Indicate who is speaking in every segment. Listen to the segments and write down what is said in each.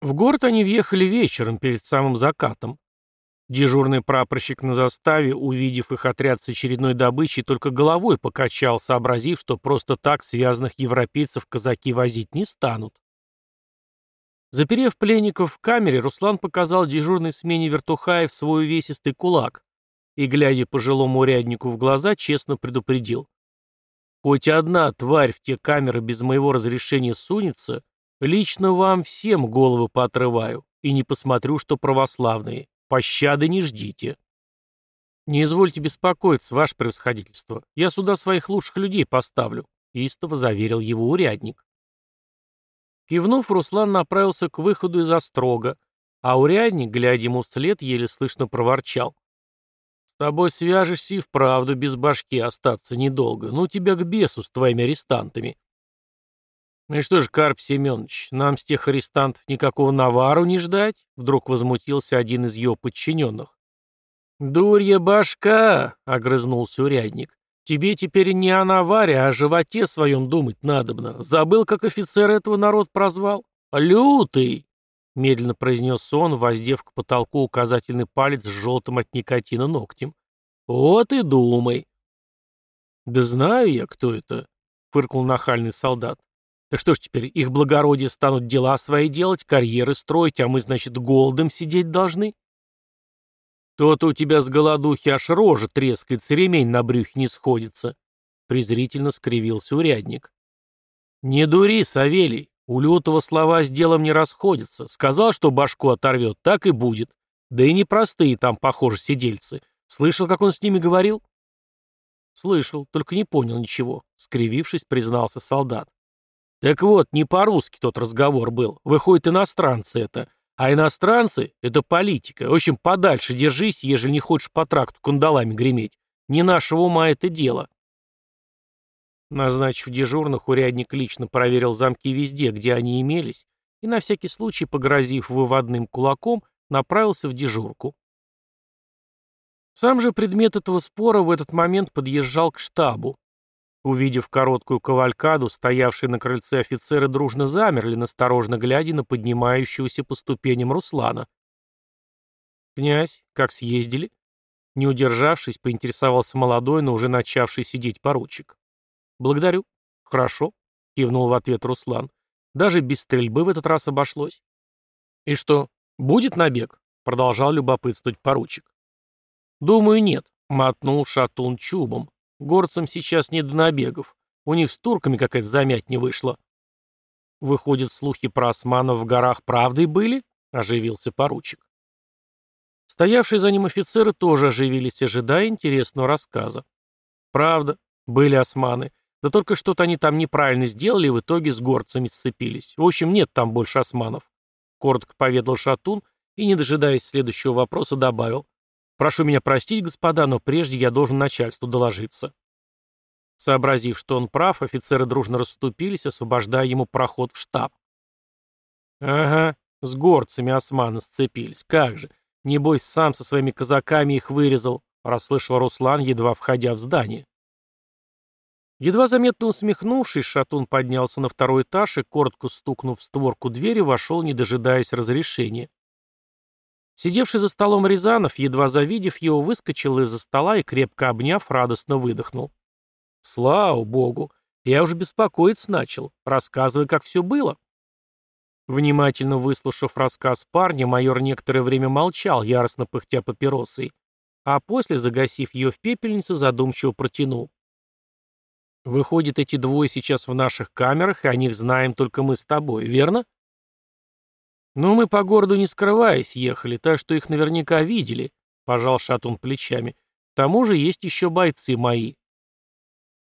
Speaker 1: В город они въехали вечером, перед самым закатом. Дежурный прапорщик на заставе, увидев их отряд с очередной добычей, только головой покачал, сообразив, что просто так связанных европейцев казаки возить не станут. Заперев пленников в камере, Руслан показал дежурной смене вертухаев свой увесистый кулак и, глядя пожилому уряднику в глаза, честно предупредил. «Хоть одна тварь в те камеры без моего разрешения сунется, лично вам всем головы поотрываю и не посмотрю, что православные. Пощады не ждите. Не извольте беспокоиться, ваше превосходительство. Я сюда своих лучших людей поставлю, истово заверил его урядник. Кивнув, Руслан направился к выходу из острога, а урядник, глядя ему вслед, еле слышно проворчал. «С тобой свяжешься и вправду без башки остаться недолго. Ну тебя к бесу с твоими арестантами». «Ну и что же, Карп Семенович, нам с тех арестантов никакого навару не ждать?» Вдруг возмутился один из его подчиненных. «Дурья башка!» — огрызнулся урядник. «Тебе теперь не о наваре, а о животе своем думать надобно. Забыл, как офицер этого народ прозвал? Лютый!» Медленно произнес он, воздев к потолку указательный палец с желтым от никотина ногтем. «Вот и думай!» «Да знаю я, кто это», — фыркнул нахальный солдат. Так что ж теперь, их благородие станут дела свои делать, карьеры строить, а мы, значит, голодом сидеть должны? То-то у тебя с голодухи аж рожа трескается, ремень на брюхе не сходится. Презрительно скривился урядник. Не дури, Савелий, у лютого слова с делом не расходятся. Сказал, что башку оторвет, так и будет. Да и непростые там, похоже, сидельцы. Слышал, как он с ними говорил? Слышал, только не понял ничего, скривившись, признался солдат. Так вот, не по-русски тот разговор был. Выходит, иностранцы это. А иностранцы — это политика. В общем, подальше держись, ежели не хочешь по тракту кандалами греметь. Не нашего ума это дело. Назначив дежурных, урядник лично проверил замки везде, где они имелись, и на всякий случай, погрозив выводным кулаком, направился в дежурку. Сам же предмет этого спора в этот момент подъезжал к штабу. Увидев короткую кавалькаду, стоявшие на крыльце офицеры дружно замерли, насторожно глядя на поднимающегося по ступеням Руслана. «Князь, как съездили?» Не удержавшись, поинтересовался молодой, но уже начавший сидеть поручик. «Благодарю. Хорошо», — кивнул в ответ Руслан. «Даже без стрельбы в этот раз обошлось». «И что, будет набег?» — продолжал любопытствовать поручик. «Думаю, нет», — мотнул шатун чубом. Горцам сейчас не до набегов. У них с турками какая-то замять не вышла. Выходят, слухи про османов в горах правдой были? Оживился поручик. Стоявшие за ним офицеры тоже оживились, ожидая интересного рассказа. Правда, были османы. Да только что-то они там неправильно сделали и в итоге с горцами сцепились. В общем, нет там больше османов. Коротко поведал Шатун и, не дожидаясь следующего вопроса, добавил. Прошу меня простить, господа, но прежде я должен начальству доложиться. Сообразив, что он прав, офицеры дружно расступились, освобождая ему проход в штаб. Ага, с горцами османы сцепились. Как же. Небось, сам со своими казаками их вырезал, расслышал Руслан, едва входя в здание. Едва заметно усмехнувшись, Шатун поднялся на второй этаж и, коротко стукнув в створку двери, вошел, не дожидаясь разрешения. Сидевший за столом Рязанов, едва завидев его, выскочил из-за стола и, крепко обняв, радостно выдохнул. «Слава богу! Я уже беспокоиться начал. Рассказывай, как все было». Внимательно выслушав рассказ парня, майор некоторое время молчал, яростно пыхтя папиросой, а после, загасив ее в пепельнице, задумчиво протянул. «Выходит, эти двое сейчас в наших камерах, и о них знаем только мы с тобой, верно?» «Ну, мы по городу не скрываясь ехали, так что их наверняка видели», — пожал Шатун плечами. «К тому же есть еще бойцы мои».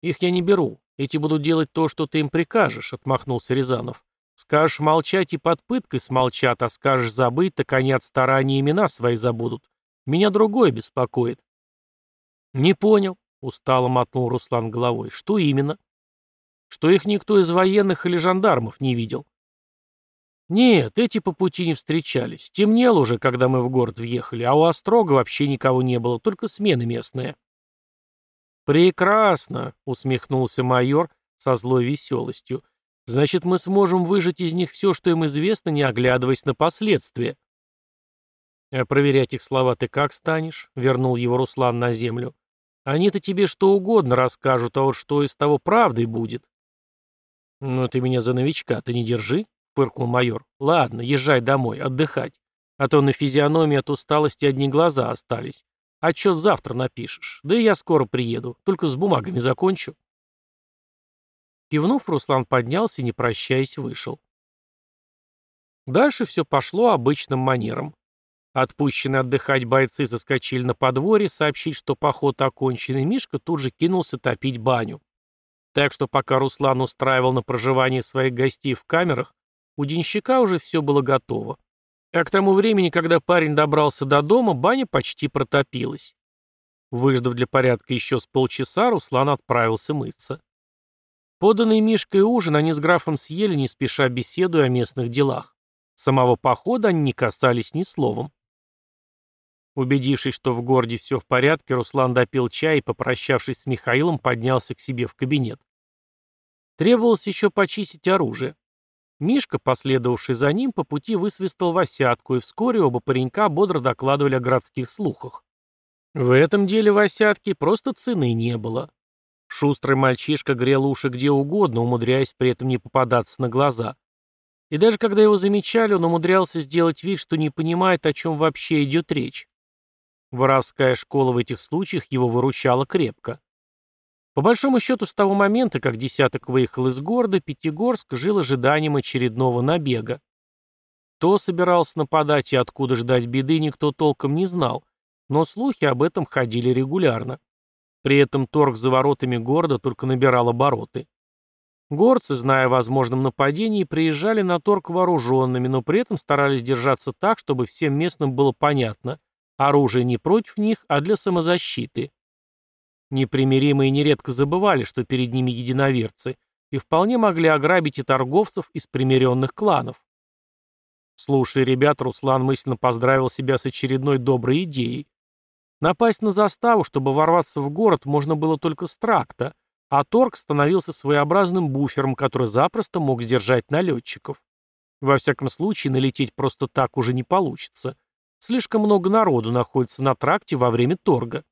Speaker 1: «Их я не беру. Эти будут делать то, что ты им прикажешь», — отмахнулся Рязанов. «Скажешь молчать и под пыткой смолчат, а скажешь забыть, так они от старания имена свои забудут. Меня другое беспокоит». «Не понял», — устало мотнул Руслан головой. «Что именно?» «Что их никто из военных или жандармов не видел». Нет, эти по пути не встречались. Темнело уже, когда мы в город въехали, а у Острога вообще никого не было, только смены местные. «Прекрасно!» — усмехнулся майор со злой веселостью. Значит, мы сможем выжать из них все, что им известно, не оглядываясь на последствия. А проверять их слова ты как станешь? Вернул его Руслан на землю. Они-то тебе что угодно расскажут, а вот что из того правдой будет. Ну ты меня за новичка, ты не держи, фыркнул майор. Ладно, езжай домой, отдыхать. А то на физиономии от усталости одни глаза остались. Отчет завтра напишешь. Да и я скоро приеду, только с бумагами закончу. Кивнув, Руслан поднялся и, не прощаясь, вышел. Дальше все пошло обычным манером. Отпущенные отдыхать бойцы заскочили на подворье сообщить, что поход окончен, и Мишка тут же кинулся топить баню. Так что пока Руслан устраивал на проживание своих гостей в камерах, у денщика уже все было готово. А к тому времени, когда парень добрался до дома, баня почти протопилась. Выждав для порядка еще с полчаса, Руслан отправился мыться. Поданный Мишкой ужин они с графом съели, не спеша беседуя о местных делах. Самого похода они не касались ни словом. Убедившись, что в городе все в порядке, Руслан допил чай и, попрощавшись с Михаилом, поднялся к себе в кабинет. Требовалось еще почистить оружие. Мишка, последовавший за ним, по пути высвистал Васятку, и вскоре оба паренька бодро докладывали о городских слухах. В этом деле Васятки просто цены не было. Шустрый мальчишка грел уши где угодно, умудряясь при этом не попадаться на глаза. И даже когда его замечали, он умудрялся сделать вид, что не понимает, о чем вообще идет речь. Воровская школа в этих случаях его выручала крепко. По большому счету, с того момента, как десяток выехал из города, Пятигорск жил ожиданием очередного набега. Кто собирался нападать и откуда ждать беды, никто толком не знал, но слухи об этом ходили регулярно. При этом торг за воротами города только набирал обороты. Горцы, зная о возможном нападении, приезжали на торг вооруженными, но при этом старались держаться так, чтобы всем местным было понятно – Оружие не против них, а для самозащиты. Непримиримые нередко забывали, что перед ними единоверцы, и вполне могли ограбить и торговцев из примиренных кланов. Слушая ребят, Руслан мысленно поздравил себя с очередной доброй идеей. Напасть на заставу, чтобы ворваться в город, можно было только с тракта, а торг становился своеобразным буфером, который запросто мог сдержать налетчиков. Во всяком случае, налететь просто так уже не получится. Слишком много народу находится на тракте во время торга.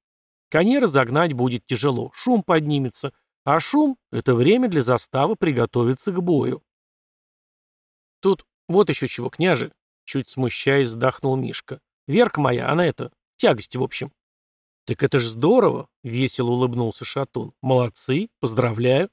Speaker 1: Коней разогнать будет тяжело, шум поднимется, а шум — это время для заставы приготовиться к бою. Тут вот еще чего, княже, чуть смущаясь, вздохнул Мишка. Верка моя, она это, тягости в общем. Так это ж здорово, весело улыбнулся Шатун. Молодцы, поздравляю.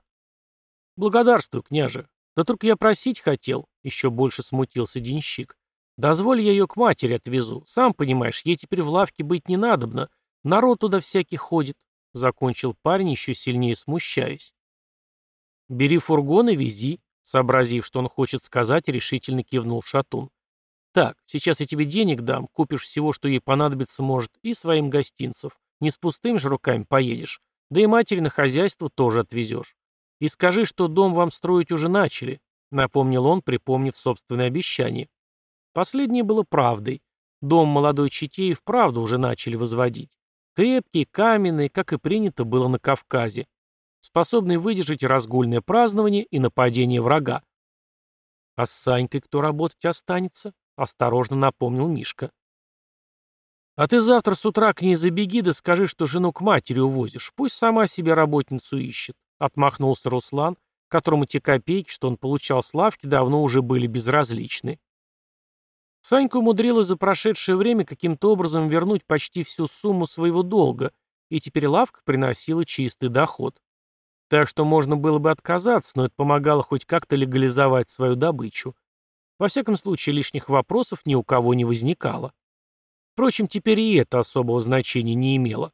Speaker 1: Благодарствую, княже. Да только я просить хотел, еще больше смутился денщик. Дозволь я ее к матери отвезу. Сам понимаешь, ей теперь в лавке быть не надобно. Народ туда всякий ходит. Закончил парень, еще сильнее смущаясь. Бери фургон и вези. Сообразив, что он хочет сказать, решительно кивнул Шатун. Так, сейчас я тебе денег дам, купишь всего, что ей понадобится может, и своим гостинцев. Не с пустыми же руками поедешь. Да и матери на хозяйство тоже отвезешь. И скажи, что дом вам строить уже начали, напомнил он, припомнив собственное обещание. Последнее было правдой. Дом молодой Читеи вправду уже начали возводить. Крепкий, каменный, как и принято было на Кавказе. Способный выдержать разгульное празднование и нападение врага. «А с Санькой кто работать останется?» — осторожно напомнил Мишка. «А ты завтра с утра к ней забеги да скажи, что жену к матери увозишь. Пусть сама себе работницу ищет», — отмахнулся Руслан, которому те копейки, что он получал с лавки, давно уже были безразличны. Санька умудрилась за прошедшее время каким-то образом вернуть почти всю сумму своего долга, и теперь лавка приносила чистый доход. Так что можно было бы отказаться, но это помогало хоть как-то легализовать свою добычу. Во всяком случае, лишних вопросов ни у кого не возникало. Впрочем, теперь и это особого значения не имело.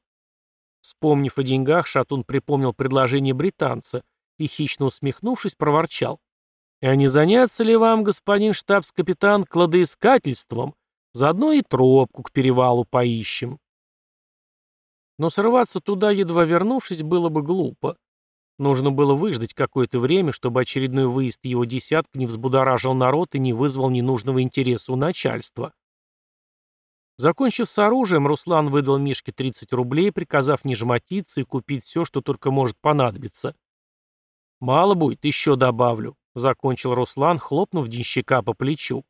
Speaker 1: Вспомнив о деньгах, Шатун припомнил предложение британца и, хищно усмехнувшись, проворчал. А не заняться ли вам, господин штабс-капитан, кладоискательством? Заодно и тропку к перевалу поищем. Но срываться туда, едва вернувшись, было бы глупо. Нужно было выждать какое-то время, чтобы очередной выезд его десятка не взбудоражил народ и не вызвал ненужного интереса у начальства. Закончив с оружием, Руслан выдал Мишке 30 рублей, приказав не жмотиться и купить все, что только может понадобиться. «Мало будет, еще добавлю», — закончил Руслан, хлопнув денщика по плечу.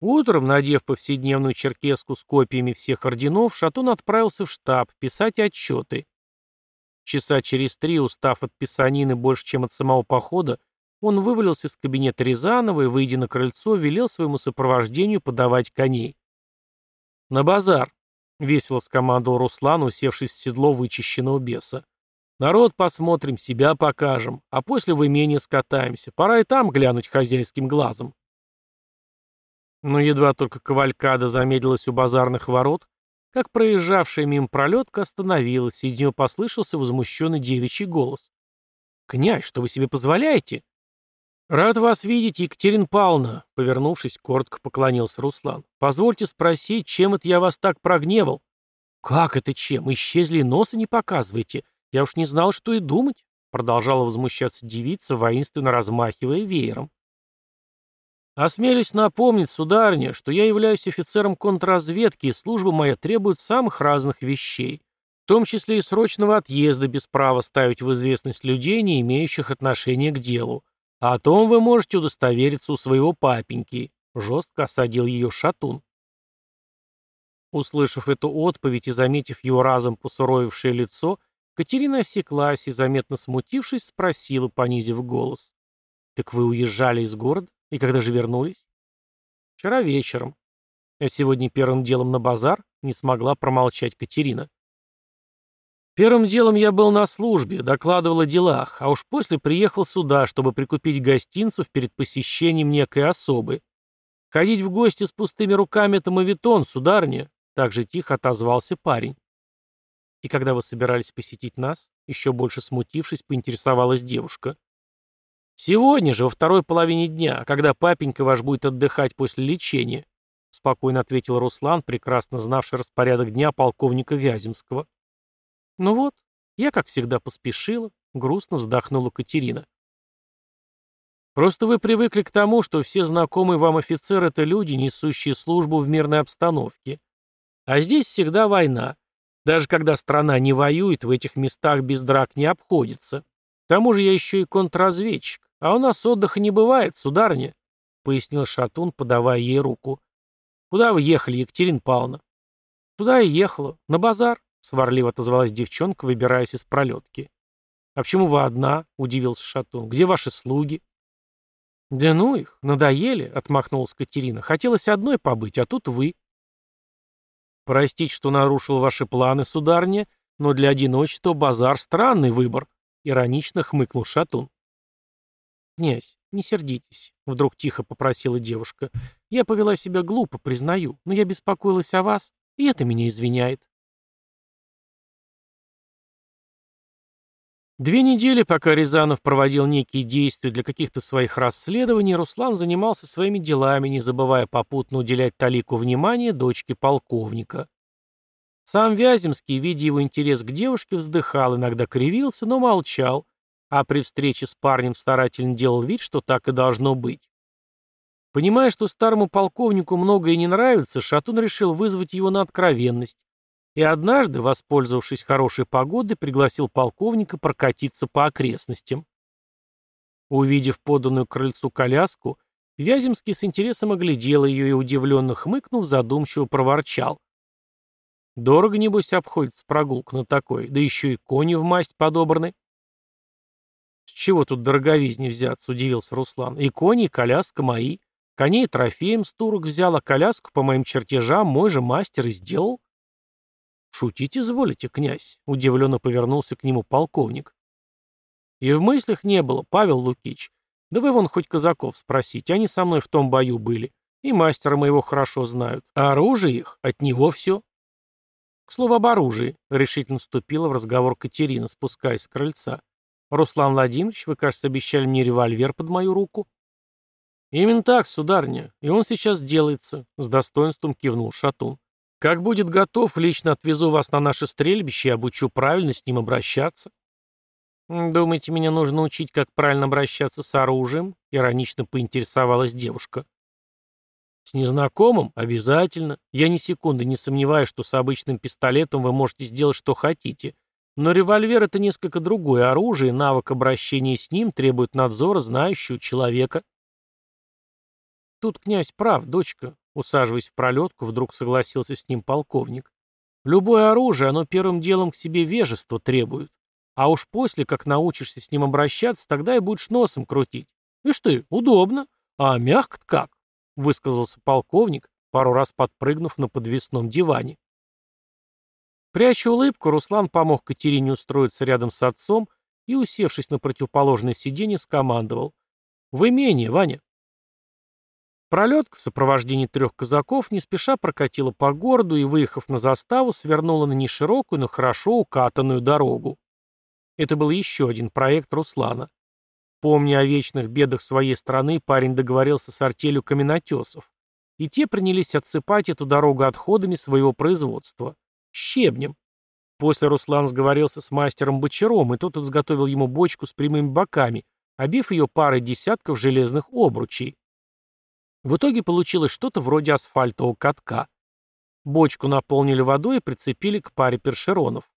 Speaker 1: Утром, надев повседневную черкеску с копиями всех орденов, Шатун отправился в штаб писать отчеты. Часа через три, устав от писанины больше, чем от самого похода, он вывалился из кабинета Рязанова и, выйдя на крыльцо, велел своему сопровождению подавать коней. «На базар!» — весело скомандовал Руслан, усевшись в седло вычищенного беса. «Народ посмотрим, себя покажем, а после в имение скатаемся. Пора и там глянуть хозяйским глазом». Но едва только кавалькада замедлилась у базарных ворот, как проезжавшая мимо пролетка остановилась, и из нее послышался возмущенный девичий голос. «Князь, что вы себе позволяете?» «Рад вас видеть, Екатерина Павловна», — повернувшись, коротко поклонился Руслан. «Позвольте спросить, чем это я вас так прогневал?» «Как это чем? Исчезли и носа не показываете. Я уж не знал, что и думать», — продолжала возмущаться девица, воинственно размахивая веером. Осмелюсь напомнить, сударыня, что я являюсь офицером контрразведки, и служба моя требует самых разных вещей, в том числе и срочного отъезда без права ставить в известность людей, не имеющих отношения к делу. А о том вы можете удостовериться у своего папеньки», — жестко осадил ее шатун. Услышав эту отповедь и заметив его разом посуровившее лицо, Катерина осеклась и, заметно смутившись, спросила, понизив голос. «Так вы уезжали из города? И когда же вернулись? Вчера вечером. А сегодня первым делом на базар не смогла промолчать Катерина. Первым делом я был на службе, докладывал о делах, а уж после приехал сюда, чтобы прикупить гостинцев перед посещением некой особы. Ходить в гости с пустыми руками — это мавитон, сударня, так же тихо отозвался парень. И когда вы собирались посетить нас, еще больше смутившись, поинтересовалась девушка. «Сегодня же, во второй половине дня, когда папенька ваш будет отдыхать после лечения», спокойно ответил Руслан, прекрасно знавший распорядок дня полковника Вяземского. «Ну вот, я, как всегда, поспешила», — грустно вздохнула Катерина. «Просто вы привыкли к тому, что все знакомые вам офицеры — это люди, несущие службу в мирной обстановке. А здесь всегда война. Даже когда страна не воюет, в этих местах без драк не обходится. К тому же я еще и контрразведчик. «А у нас отдыха не бывает, сударыня», — пояснил Шатун, подавая ей руку. «Куда вы ехали, Екатерина Павловна?» «Туда я ехала. На базар», — сварливо отозвалась девчонка, выбираясь из пролетки. «А почему вы одна?» — удивился Шатун. «Где ваши слуги?» «Да ну их, надоели», — отмахнулась Катерина. «Хотелось одной побыть, а тут вы». «Простите, что нарушил ваши планы, сударыня, но для одиночества базар — странный выбор», — иронично хмыкнул Шатун. «Князь, не сердитесь», — вдруг тихо попросила девушка. «Я повела себя глупо, признаю, но я беспокоилась о вас, и это меня извиняет». Две недели, пока Рязанов проводил некие действия для каких-то своих расследований, Руслан занимался своими делами, не забывая попутно уделять Талику внимание дочке полковника. Сам Вяземский, видя его интерес к девушке, вздыхал, иногда кривился, но молчал, а при встрече с парнем старательно делал вид, что так и должно быть. Понимая, что старому полковнику многое не нравится, Шатун решил вызвать его на откровенность, и однажды, воспользовавшись хорошей погодой, пригласил полковника прокатиться по окрестностям. Увидев поданную крыльцу коляску, Вяземский с интересом оглядел ее и, удивленно хмыкнув, задумчиво проворчал. «Дорого, небось, обходится прогулка на такой, да еще и кони в масть подобраны». «С чего тут дороговизни взяться?» — удивился Руслан. «И кони, и коляска мои. Коней трофеем с турок взял, а коляску по моим чертежам мой же мастер и сделал». «Шутить изволите, князь?» — удивленно повернулся к нему полковник. «И в мыслях не было, Павел Лукич. Да вы вон хоть казаков спросите, они со мной в том бою были. И мастера моего хорошо знают. А оружие их, от него все». К слову об оружии, решительно вступила в разговор Катерина, спускаясь с крыльца. «Руслан Владимирович, вы, кажется, обещали мне револьвер под мою руку?» «Именно так, сударня, и он сейчас делается», — с достоинством кивнул Шатун. «Как будет готов, лично отвезу вас на наше стрельбище и обучу правильно с ним обращаться». «Думаете, меня нужно учить, как правильно обращаться с оружием?» — иронично поинтересовалась девушка. «С незнакомым? Обязательно. Я ни секунды не сомневаюсь, что с обычным пистолетом вы можете сделать, что хотите, Но револьвер — это несколько другое оружие, и навык обращения с ним требует надзора знающего человека. Тут князь прав, дочка, усаживаясь в пролетку, вдруг согласился с ним полковник. Любое оружие, оно первым делом к себе вежество требует. А уж после, как научишься с ним обращаться, тогда и будешь носом крутить. Ишь ты, удобно. А мягко как? Высказался полковник, пару раз подпрыгнув на подвесном диване. Пряча улыбку, Руслан помог Катерине устроиться рядом с отцом и, усевшись на противоположное сиденье, скомандовал. «В имение, Ваня!» Пролетка в сопровождении трех казаков не спеша прокатила по городу и, выехав на заставу, свернула на неширокую, но хорошо укатанную дорогу. Это был еще один проект Руслана. Помня о вечных бедах своей страны, парень договорился с артелью каменотесов, и те принялись отсыпать эту дорогу отходами своего производства. Щебнем. После Руслан сговорился с мастером Бочаром, и тот изготовил ему бочку с прямыми боками, обив ее парой десятков железных обручей. В итоге получилось что-то вроде асфальтового катка. Бочку наполнили водой и прицепили к паре першеронов.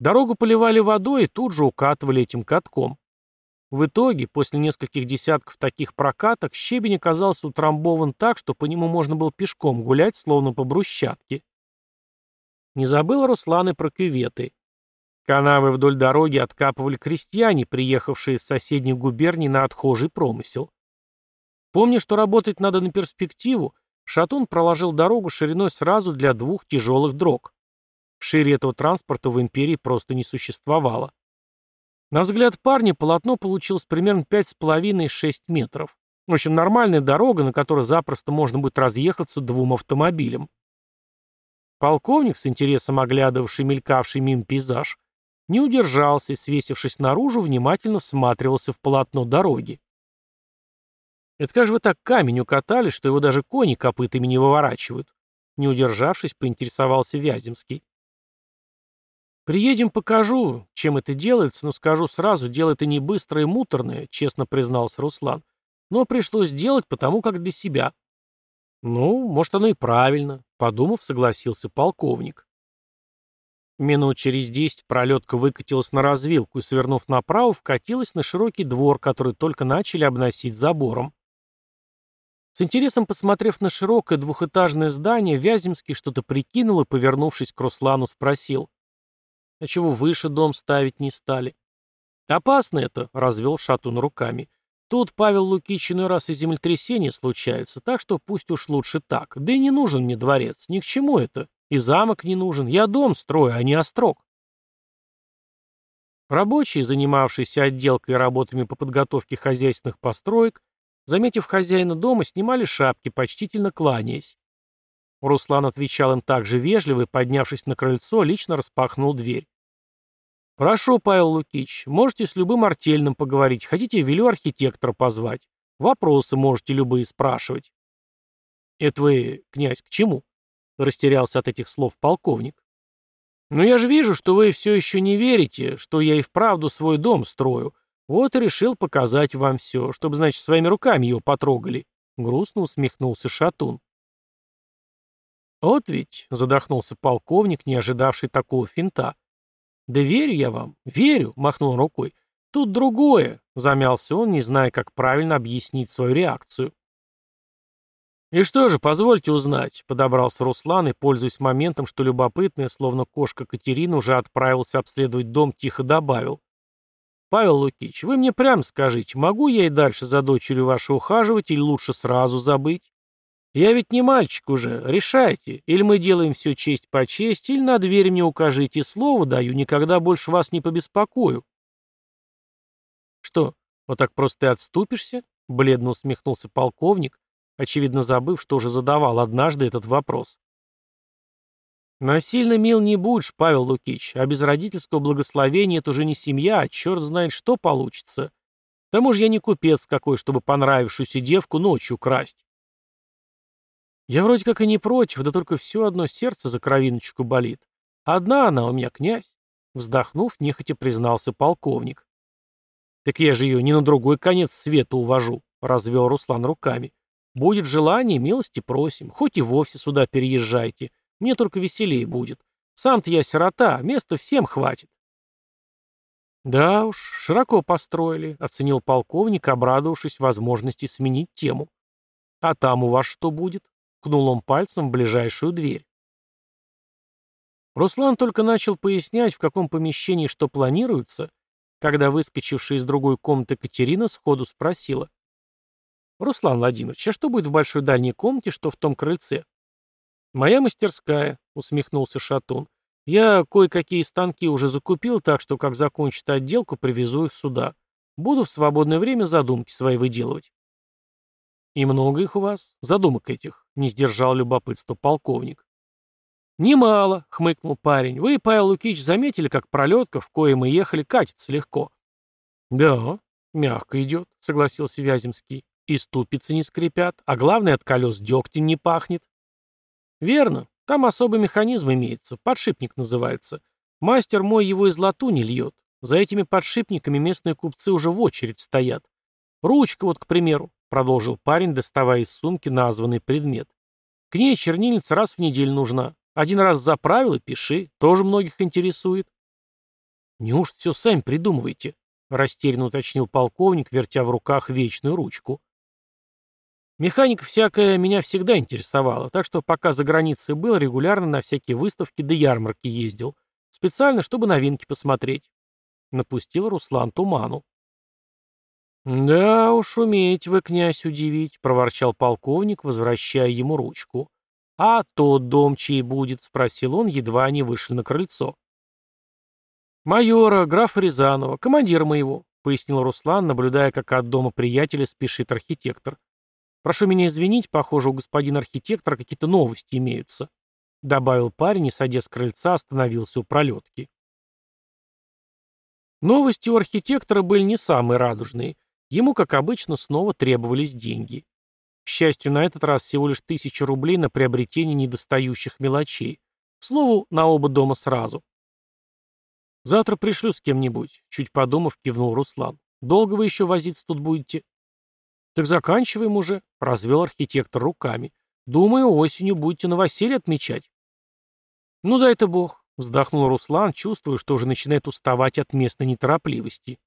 Speaker 1: Дорогу поливали водой и тут же укатывали этим катком. В итоге, после нескольких десятков таких прокаток, щебень оказался утрамбован так, что по нему можно было пешком гулять, словно по брусчатке. Не забыл Руслан и про кюветы. Канавы вдоль дороги откапывали крестьяне, приехавшие из соседних губерний на отхожий промысел. Помня, что работать надо на перспективу, Шатун проложил дорогу шириной сразу для двух тяжелых дрог. Шире этого транспорта в империи просто не существовало. На взгляд парня полотно получилось примерно 5,5-6 метров. В общем, нормальная дорога, на которой запросто можно будет разъехаться двум автомобилям. Полковник, с интересом оглядывавший мелькавший мим пейзаж, не удержался и, свесившись наружу, внимательно всматривался в полотно дороги. «Это как же вы так камень укатали, что его даже кони копытами не выворачивают?» Не удержавшись, поинтересовался Вяземский. «Приедем, покажу, чем это делается, но скажу сразу, дело это не быстрое и муторное», честно признался Руслан. «Но пришлось сделать, потому как для себя». «Ну, может, оно и правильно», — подумав, согласился полковник. Минут через десять пролетка выкатилась на развилку и, свернув направо, вкатилась на широкий двор, который только начали обносить забором. С интересом посмотрев на широкое двухэтажное здание, Вяземский что-то прикинул и, повернувшись к Руслану, спросил. «А чего выше дом ставить не стали?» «Опасно это», — развел Шатун руками. Тут, Павел Лукич, иной раз и землетрясения случаются, так что пусть уж лучше так. Да и не нужен мне дворец, ни к чему это. И замок не нужен. Я дом строю, а не острог. Рабочие, занимавшиеся отделкой и работами по подготовке хозяйственных построек, заметив хозяина дома, снимали шапки, почтительно кланяясь. Руслан отвечал им так же вежливо и, поднявшись на крыльцо, лично распахнул дверь. «Прошу, Павел Лукич, можете с любым артельным поговорить. Хотите, велю архитектора позвать. Вопросы можете любые спрашивать». «Это вы, князь, к чему?» — растерялся от этих слов полковник. «Ну я же вижу, что вы все еще не верите, что я и вправду свой дом строю. Вот и решил показать вам все, чтобы, значит, своими руками его потрогали». Грустно усмехнулся Шатун. «Вот ведь», — задохнулся полковник, не ожидавший такого финта, «Да верю я вам, верю», — махнул рукой. «Тут другое», — замялся он, не зная, как правильно объяснить свою реакцию. «И что же, позвольте узнать», — подобрался Руслан и, пользуясь моментом, что любопытная, словно кошка Катерина, уже отправился обследовать дом, тихо добавил. «Павел Лукич, вы мне прямо скажите, могу я и дальше за дочерью вашей ухаживать или лучше сразу забыть?» «Я ведь не мальчик уже, решайте. Или мы делаем все честь по чести, или на дверь мне укажите, слово даю, никогда больше вас не побеспокою». «Что, вот так просто ты отступишься?» — бледно усмехнулся полковник, очевидно забыв, что уже задавал однажды этот вопрос. «Насильно мил не будешь, Павел Лукич, а без родительского благословения это уже не семья, а черт знает, что получится. К тому же я не купец какой, чтобы понравившуюся девку ночью красть. Я вроде как и не против, да только все одно сердце за кровиночку болит. Одна она у меня, князь. Вздохнув, нехотя признался полковник. Так я же ее не на другой конец света увожу, развел Руслан руками. Будет желание, милости просим, хоть и вовсе сюда переезжайте. Мне только веселее будет. Сам-то я сирота, места всем хватит. Да уж, широко построили, оценил полковник, обрадовавшись возможности сменить тему. А там у вас что будет? Кнул он пальцем в ближайшую дверь. Руслан только начал пояснять, в каком помещении что планируется, когда выскочившая из другой комнаты Катерина сходу спросила. «Руслан Владимирович, а что будет в большой дальней комнате, что в том крыльце?» «Моя мастерская», — усмехнулся Шатун. «Я кое-какие станки уже закупил, так что, как закончит отделку, привезу их сюда. Буду в свободное время задумки свои выделывать». «И много их у вас? Задумок этих?» — не сдержал любопытство полковник. «Немало», — хмыкнул парень. «Вы, Павел Лукич, заметили, как пролетка, в кое мы ехали, катится легко?» «Да, мягко идет», — согласился Вяземский. «И ступицы не скрипят, а главное, от колес дегтем не пахнет». «Верно. Там особый механизм имеется. Подшипник называется. Мастер мой его из латуни льет. За этими подшипниками местные купцы уже в очередь стоят. Ручка вот, к примеру», — продолжил парень, доставая из сумки названный предмет. «К ней чернильница раз в неделю нужна. Один раз заправил и пиши. Тоже многих интересует. Неужто все сами придумываете? Растерянно уточнил полковник, вертя в руках вечную ручку. Механика всякая меня всегда интересовала, так что пока за границей был, регулярно на всякие выставки да ярмарки ездил. Специально, чтобы новинки посмотреть. Напустил Руслан туману. «Да уж, умеете вы, князь, удивить», — проворчал полковник, возвращая ему ручку. «А тот дом чей будет?» — спросил он, едва они вышли на крыльцо. «Майора, графа Рязанова, командира моего», — пояснил Руслан, наблюдая, как от дома приятеля спешит архитектор. «Прошу меня извинить, похоже, у господина архитектора какие-то новости имеются», — добавил парень и, садя с крыльца, остановился у пролетки. Новости у архитектора были не самые радужные. Ему, как обычно, снова требовались деньги. К счастью, на этот раз всего лишь тысяча рублей на приобретение недостающих мелочей. К слову, на оба дома сразу. «Завтра пришлю с кем-нибудь», — чуть подумав, кивнул Руслан. «Долго вы еще возиться тут будете?» «Так заканчиваем уже», — развел архитектор руками. «Думаю, осенью будете новоселье отмечать». «Ну да это бог», — вздохнул Руслан, чувствуя, что уже начинает уставать от местной неторопливости.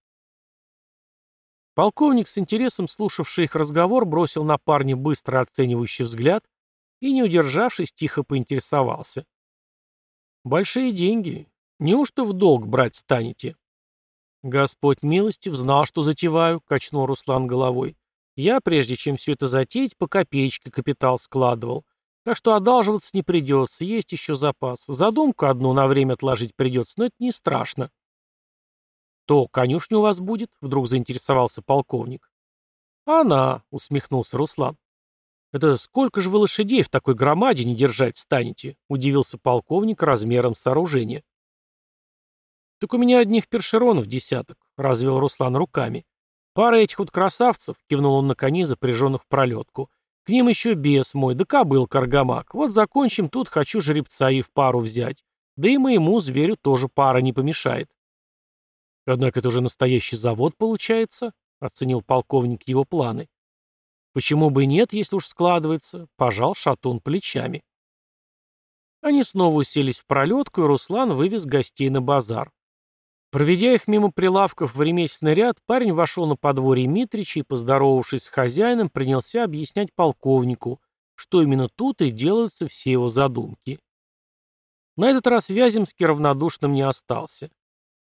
Speaker 1: Полковник, с интересом слушавший их разговор, бросил на парня быстро оценивающий взгляд и, не удержавшись, тихо поинтересовался. «Большие деньги. Неужто в долг брать станете?» «Господь милостив, знал, что затеваю», — качнул Руслан головой. «Я, прежде чем все это затеять, по копеечке капитал складывал. Так что одалживаться не придется, есть еще запас. Задумку одну на время отложить придется, но это не страшно». «То конюшня у вас будет?» — вдруг заинтересовался полковник. «Она», — усмехнулся Руслан. «Это сколько же вы лошадей в такой громаде не держать станете?» — удивился полковник размером сооружения. «Так у меня одних першеронов десяток», — развел Руслан руками. «Пара этих вот красавцев», — кивнул он на коне, запряженных в пролетку. «К ним еще бес мой, да кобыл каргамак. Вот закончим тут, хочу жеребца и в пару взять. Да и моему зверю тоже пара не помешает». Однако это уже настоящий завод получается, оценил полковник его планы. Почему бы и нет, если уж складывается, пожал Шатун плечами. Они снова уселись в пролетку, и Руслан вывез гостей на базар. Проведя их мимо прилавков в ремесленный ряд, парень вошел на подворье Митрича и, поздоровавшись с хозяином, принялся объяснять полковнику, что именно тут и делаются все его задумки. На этот раз Вяземский равнодушным не остался.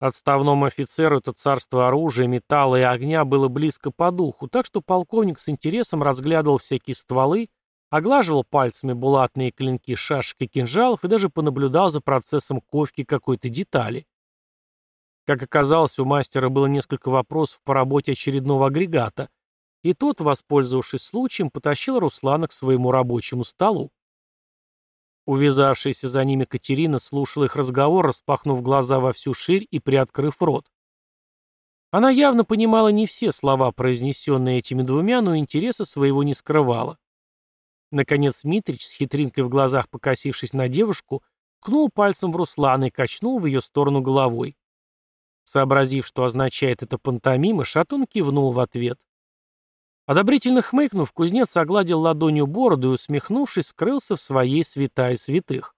Speaker 1: Отставному офицеру это царство оружия, металла и огня было близко по духу, так что полковник с интересом разглядывал всякие стволы, оглаживал пальцами булатные клинки шашек и кинжалов и даже понаблюдал за процессом ковки какой-то детали. Как оказалось, у мастера было несколько вопросов по работе очередного агрегата, и тот, воспользовавшись случаем, потащил Руслана к своему рабочему столу. Увязавшаяся за ними Катерина слушала их разговор, распахнув глаза во всю ширь и приоткрыв рот. Она явно понимала не все слова, произнесенные этими двумя, но интереса своего не скрывала. Наконец Митрич, с хитринкой в глазах покосившись на девушку, ткнул пальцем в Руслана и качнул в ее сторону головой. Сообразив, что означает это пантомима, Шатун кивнул в ответ. Одобрительно хмыкнув, кузнец огладил ладонью бороду и, усмехнувшись, скрылся в своей святая святых.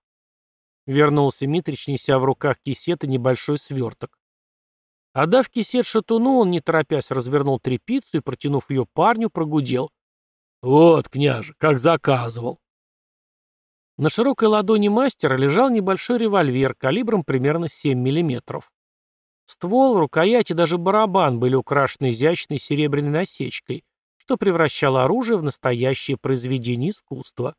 Speaker 1: Вернулся Митрич, неся в руках кисет и небольшой сверток. Отдав кисет шатуну, он, не торопясь, развернул трепицу и, протянув ее парню, прогудел. «Вот, княже, как заказывал». На широкой ладони мастера лежал небольшой револьвер калибром примерно 7 мм. Ствол, рукоять и даже барабан были украшены изящной серебряной насечкой, что превращало оружие в настоящее произведение искусства.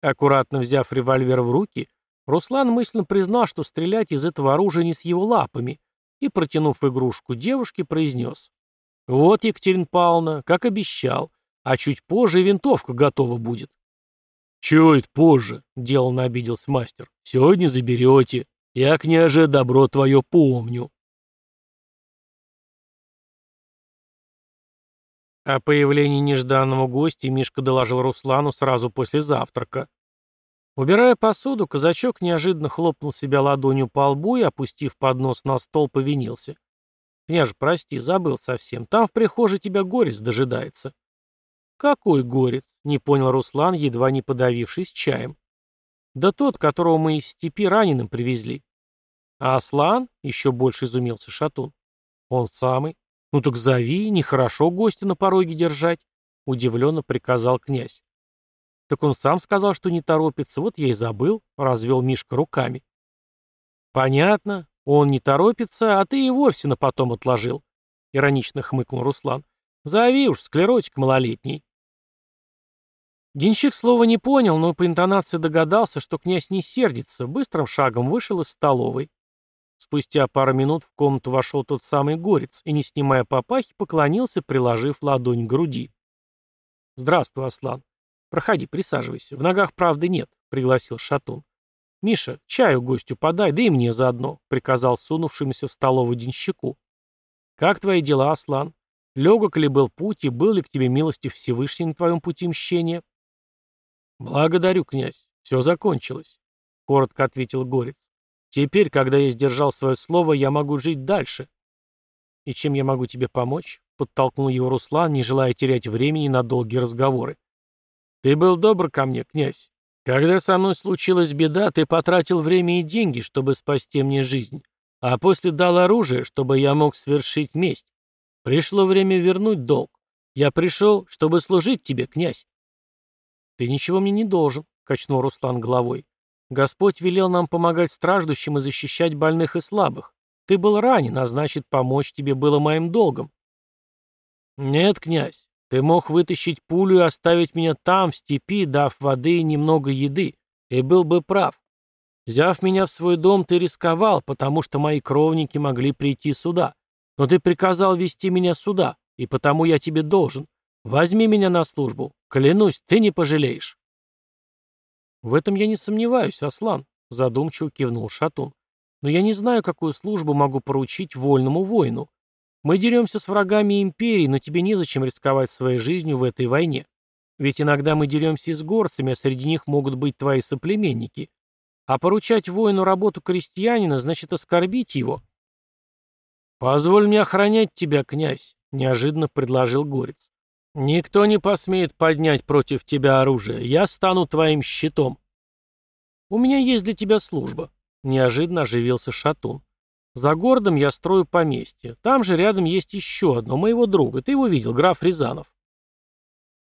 Speaker 1: Аккуратно взяв револьвер в руки, Руслан мысленно признал, что стрелять из этого оружия не с его лапами, и, протянув игрушку девушке, произнес. «Вот, Екатерина Павловна, как обещал, а чуть позже винтовка готова будет». «Чего это позже?» — деланно обиделся мастер. «Сегодня заберете. Я, княже, добро твое помню». О появлении нежданного гостя Мишка доложил Руслану сразу после завтрака. Убирая посуду, казачок неожиданно хлопнул себя ладонью по лбу и, опустив поднос на стол, повинился. «Княже, прости, забыл совсем. Там в прихожей тебя горец дожидается». «Какой горец?» — не понял Руслан, едва не подавившись чаем. «Да тот, которого мы из степи раненым привезли». «А Аслан?» — еще больше изумился Шатун. «Он самый. Ну так зови, нехорошо гостя на пороге держать», — удивленно приказал князь. Так он сам сказал, что не торопится, вот я и забыл, развел Мишка руками. Понятно, он не торопится, а ты и вовсе на потом отложил, иронично хмыкнул Руслан. Зови уж, склеротик малолетний. Денщик слова не понял, но по интонации догадался, что князь не сердится, быстрым шагом вышел из столовой. Спустя пару минут в комнату вошел тот самый горец и, не снимая папахи, поклонился, приложив ладонь к груди. «Здравствуй, Аслан. «Проходи, присаживайся. В ногах правды нет», — пригласил Шатун. «Миша, чаю гостю подай, да и мне заодно», — приказал сунувшемуся в столовую денщику. «Как твои дела, Аслан? Легок ли был путь и был ли к тебе милости Всевышний на твоем пути мщения?» «Благодарю, князь. Все закончилось», — коротко ответил Горец. «Теперь, когда я сдержал свое слово, я могу жить дальше». «И чем я могу тебе помочь?» — подтолкнул его Руслан, не желая терять времени на долгие разговоры. Ты был добр ко мне, князь. Когда со мной случилась беда, ты потратил время и деньги, чтобы спасти мне жизнь, а после дал оружие, чтобы я мог свершить месть. Пришло время вернуть долг. Я пришел, чтобы служить тебе, князь. Ты ничего мне не должен, качнул Руслан головой. Господь велел нам помогать страждущим и защищать больных и слабых. Ты был ранен, а значит, помочь тебе было моим долгом. Нет, князь, ты мог вытащить пулю и оставить меня там, в степи, дав воды и немного еды, и был бы прав. Взяв меня в свой дом, ты рисковал, потому что мои кровники могли прийти сюда. Но ты приказал вести меня сюда, и потому я тебе должен. Возьми меня на службу. Клянусь, ты не пожалеешь. В этом я не сомневаюсь, Аслан, задумчиво кивнул Шатун. Но я не знаю, какую службу могу поручить вольному воину. Мы деремся с врагами империи, но тебе незачем рисковать своей жизнью в этой войне. Ведь иногда мы деремся и с горцами, а среди них могут быть твои соплеменники. А поручать воину работу крестьянина значит оскорбить его. «Позволь мне охранять тебя, князь», — неожиданно предложил горец. «Никто не посмеет поднять против тебя оружие. Я стану твоим щитом». «У меня есть для тебя служба», — неожиданно оживился Шатун. За городом я строю поместье. Там же рядом есть еще одно, моего друга. Ты его видел, граф Рязанов.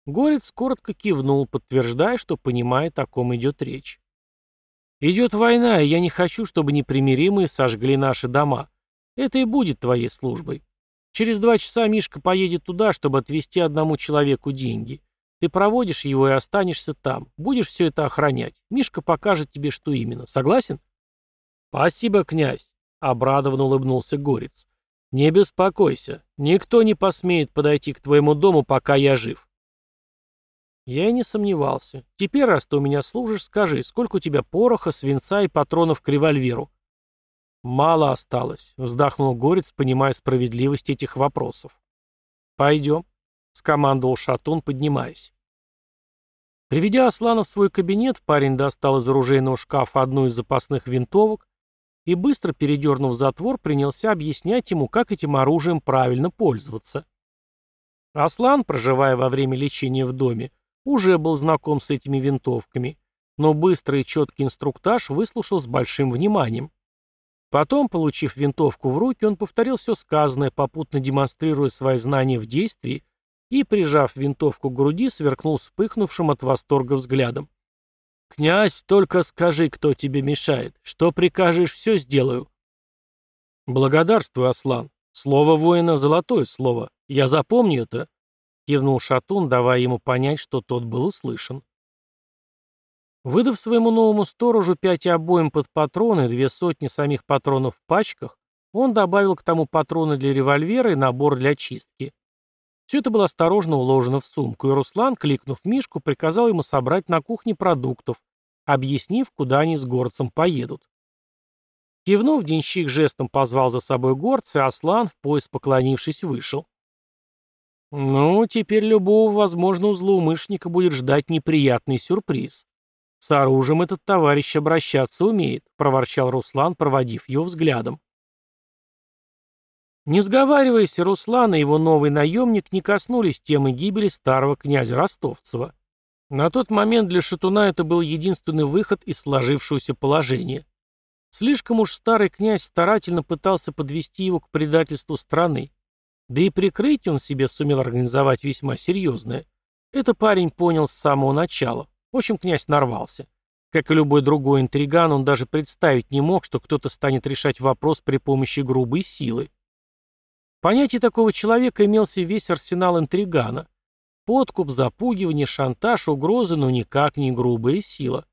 Speaker 1: Горец коротко кивнул, подтверждая, что понимает, о ком идет речь. «Идет война, и я не хочу, чтобы непримиримые сожгли наши дома. Это и будет твоей службой. Через два часа Мишка поедет туда, чтобы отвезти одному человеку деньги. Ты проводишь его и останешься там. Будешь все это охранять. Мишка покажет тебе, что именно. Согласен?» «Спасибо, князь. Обрадованно улыбнулся Горец. «Не беспокойся, никто не посмеет подойти к твоему дому, пока я жив». Я и не сомневался. Теперь, раз ты у меня служишь, скажи, сколько у тебя пороха, свинца и патронов к револьверу? Мало осталось, вздохнул Горец, понимая справедливость этих вопросов. Пойдем, скомандовал Шатун, поднимаясь. Приведя Аслана в свой кабинет, парень достал из оружейного шкафа одну из запасных винтовок и, быстро передернув затвор, принялся объяснять ему, как этим оружием правильно пользоваться. Аслан, проживая во время лечения в доме, уже был знаком с этими винтовками, но быстрый и четкий инструктаж выслушал с большим вниманием. Потом, получив винтовку в руки, он повторил все сказанное, попутно демонстрируя свои знания в действии, и, прижав винтовку к груди, сверкнул вспыхнувшим от восторга взглядом. «Князь, только скажи, кто тебе мешает. Что прикажешь, все сделаю». «Благодарствую, Аслан. Слово воина — золотое слово. Я запомню это», — кивнул Шатун, давая ему понять, что тот был услышан. Выдав своему новому сторожу пять обоим под патроны две сотни самих патронов в пачках, он добавил к тому патроны для револьвера и набор для чистки. Все это было осторожно уложено в сумку, и Руслан, кликнув Мишку, приказал ему собрать на кухне продуктов, объяснив, куда они с горцем поедут. Кивнув, денщик жестом позвал за собой горца, и Аслан, в пояс поклонившись, вышел. «Ну, теперь любого возможного злоумышленника будет ждать неприятный сюрприз. С оружием этот товарищ обращаться умеет», — проворчал Руслан, проводив его взглядом. Не сговариваясь, Руслан и его новый наемник не коснулись темы гибели старого князя Ростовцева. На тот момент для Шатуна это был единственный выход из сложившегося положения. Слишком уж старый князь старательно пытался подвести его к предательству страны. Да и прикрытие он себе сумел организовать весьма серьезное. Это парень понял с самого начала. В общем, князь нарвался. Как и любой другой интриган, он даже представить не мог, что кто-то станет решать вопрос при помощи грубой силы. В понятии такого человека имелся весь арсенал интригана. Подкуп, запугивание, шантаж, угрозы, но никак не грубая сила.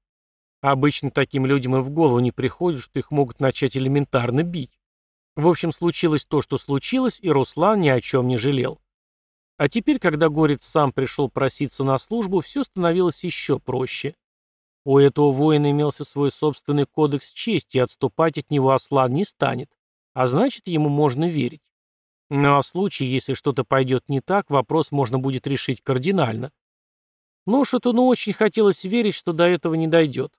Speaker 1: Обычно таким людям и в голову не приходит, что их могут начать элементарно бить. В общем, случилось то, что случилось, и Руслан ни о чем не жалел. А теперь, когда Горец сам пришел проситься на службу, все становилось еще проще. У этого воина имелся свой собственный кодекс чести, и отступать от него Аслан не станет. А значит, ему можно верить. Ну а в случае, если что-то пойдет не так, вопрос можно будет решить кардинально. Но Шатуну очень хотелось верить, что до этого не дойдет.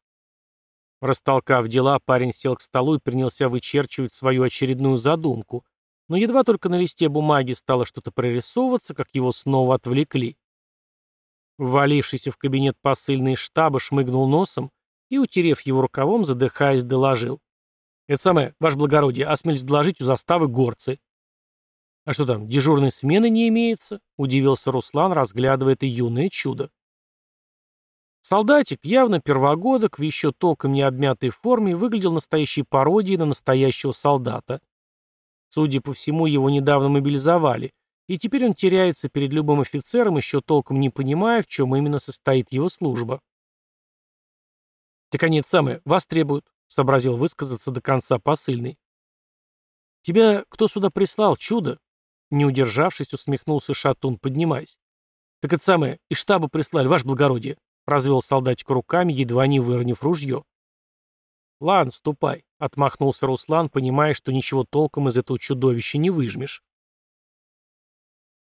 Speaker 1: Растолкав дела, парень сел к столу и принялся вычерчивать свою очередную задумку. Но едва только на листе бумаги стало что-то прорисовываться, как его снова отвлекли. Ввалившийся в кабинет посыльный штаба шмыгнул носом и, утерев его рукавом, задыхаясь, доложил. «Это самое, ваше благородие, осмелюсь доложить у заставы горцы». «А что там, дежурной смены не имеется?» — удивился Руслан, разглядывая это юное чудо. Солдатик, явно первогодок, в еще толком не обмятой форме, выглядел настоящей пародией на настоящего солдата. Судя по всему, его недавно мобилизовали, и теперь он теряется перед любым офицером, еще толком не понимая, в чем именно состоит его служба. «Так они это самое, вас требуют», — сообразил высказаться до конца посыльный. «Тебя кто сюда прислал, чудо?» Не удержавшись, усмехнулся Шатун, поднимаясь. «Так это самое, из штаба прислали, ваше благородие», — развел солдатик руками, едва не выронив ружье. «Ладно, ступай», — отмахнулся Руслан, понимая, что ничего толком из этого чудовища не выжмешь.